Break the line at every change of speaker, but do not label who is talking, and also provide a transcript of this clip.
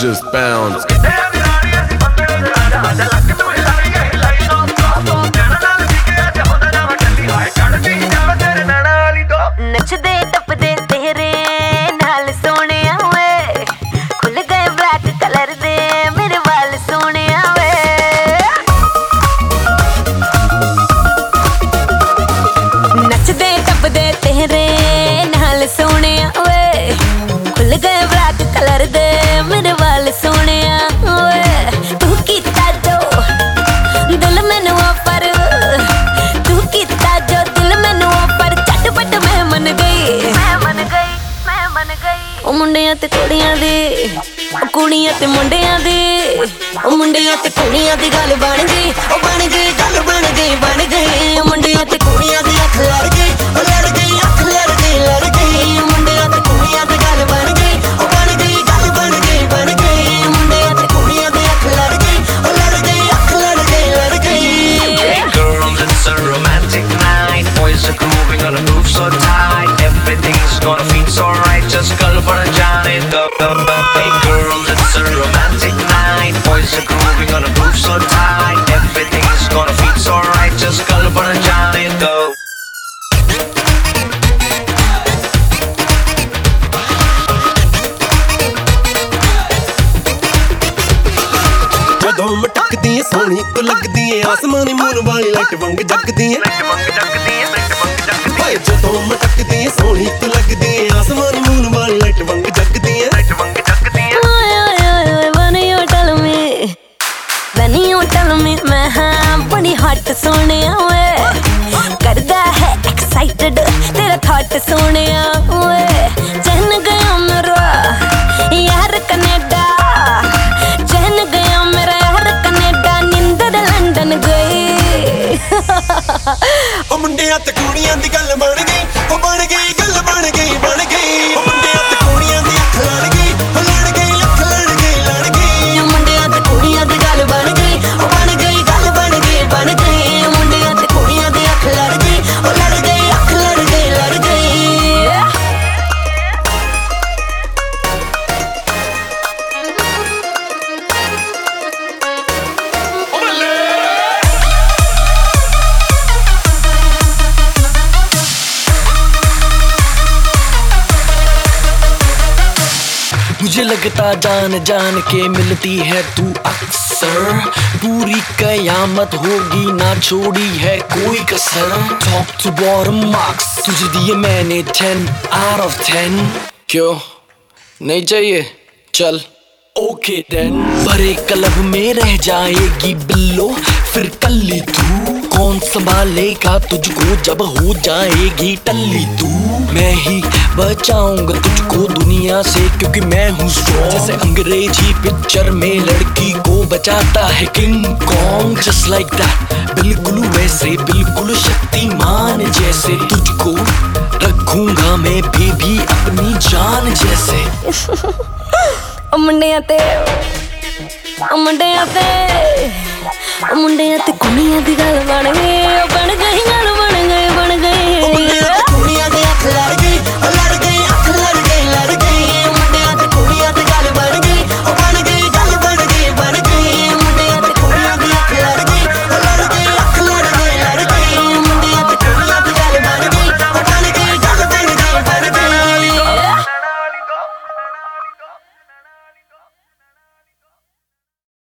just bounce.
ਉਹ ਮੁੰਡਿਆਂ ਤੇ ਕੁੜੀਆਂ ਦੇ ਉਹ ਕੁੜੀਆਂ ਤੇ ਮੁੰਡਿਆਂ ਦੇ ਉਹ ਮੁੰਡਿਆਂ ਤੇ ਕੁੜੀਆਂ ਦੀ ਗੱਲ ਬਣ ਗਈ ਉਹ ਬਣ ਗਈ ਗੱਲ ਬਣ ਗਈ ਬਣ ਗਈ ਮੁੰਡਿਆਂ ਤੇ ਕੁੜੀਆਂ ਦੀ ਅੱਖ ਲੜ ਗਈ ਉਹ ਲੜ ਗਈ ਅੱਖ ਲੜ ਗਈ ਲੜ ਗਈ ਮੁੰਡਿਆਂ ਤੇ ਕੁੜੀਆਂ ਦੀ ਗੱਲ ਬਣ ਗਈ ਉਹ ਬਣ ਗਈ ਗੱਲ ਬਣ ਗਈ ਬਣ ਗਈ ਮੁੰਡਿਆਂ ਤੇ ਕੁੜੀਆਂ ਦੀ ਅੱਖ ਲੜ ਗਈ ਉਹ ਲੜ ਗਈ ਅੱਖ ਲੜ ਗਈ ਲੜ ਗਈ girls it's
a romantic night Boys are grooving on a move so girl, it's a romantic night. Boys are grooving on a groove so tight. Everything's gonna feel so right. Just color but a
giant go. ਜਦੋਂ ਮਟਕਦੀ ਏ ਸੋਹਣੀ ਤੂੰ ਲੱਗਦੀ ਏ ਆਸਮਾਨੀ moon ਵਾਲੀ light ਵਾਂਗ ਜਗਦੀ ਏ light ਵਾਂਗ ਜਗਦੀ ਏ light ਵਾਂਗ ਜਗਦੀ ਏ ਜਦੋਂ ਮਟਕਦੀ ਏ ਸੋਹਣੀ ਤੂੰ ਲੱਗਦੀ ਥਾਟ ਸੋਹਣਿਆ ਓਏ ਕਰਦਾ ਹੈ ਐਕਸਾਈਟਡ ਤੇਰਾ ਥਾਟ ਸੋਹਣਿਆ ਓਏ ਚੰਨ ਗਿਆ ਮੇਰਾ ਯਾਰ ਕੈਨੇਡਾ ਚੰਨ ਗਿਆ ਮੇਰਾ ਯਾਰ ਕੈਨੇਡਾ ਨਿੰਦਰ ਲੰਡਨ ਗਏ ਉਹ ਮੁੰਡਿਆਂ ਤੇ ਕੁੜੀਆਂ ਦੀ ਗੱਲ
मुझे लगता जान जान के मिलती है तू अक्सर पूरी कयामत होगी ना छोड़ी है कोई कसर टॉप टू बॉटम मार्क्स तुझे दिए मैंने टेन आउट ऑफ टेन क्यों नहीं चाहिए चल ओके देन भरे कलब में रह जाएगी बिल्लो फिर टल्ली तू कौन संभालेगा तुझको जब हो जाएगी टल्ली तू मैं ही बचाऊंगा तुझको दुनिया से क्योंकि मैं हूँ स्ट्रॉन्ग जैसे अंग्रेजी पिक्चर में लड़की को बचाता है King Kong just like that बिल्कुल वैसे बिल्कुल शक्तिमान जैसे तुझको रखूंगा मैं बेबी अपनी
जान जैसे ਮੁੰਡਿਆਂ ਤੇ ਉਹ ਮੁੰਡਿਆਂ ਤੇ ਉਹ ਮੁੰਡਿਆਂ ਤੇ ਕੁੜੀਆਂ ਦੀ ਗੱਲ ਬਣ ਗਈ ਬਣ ਗਈ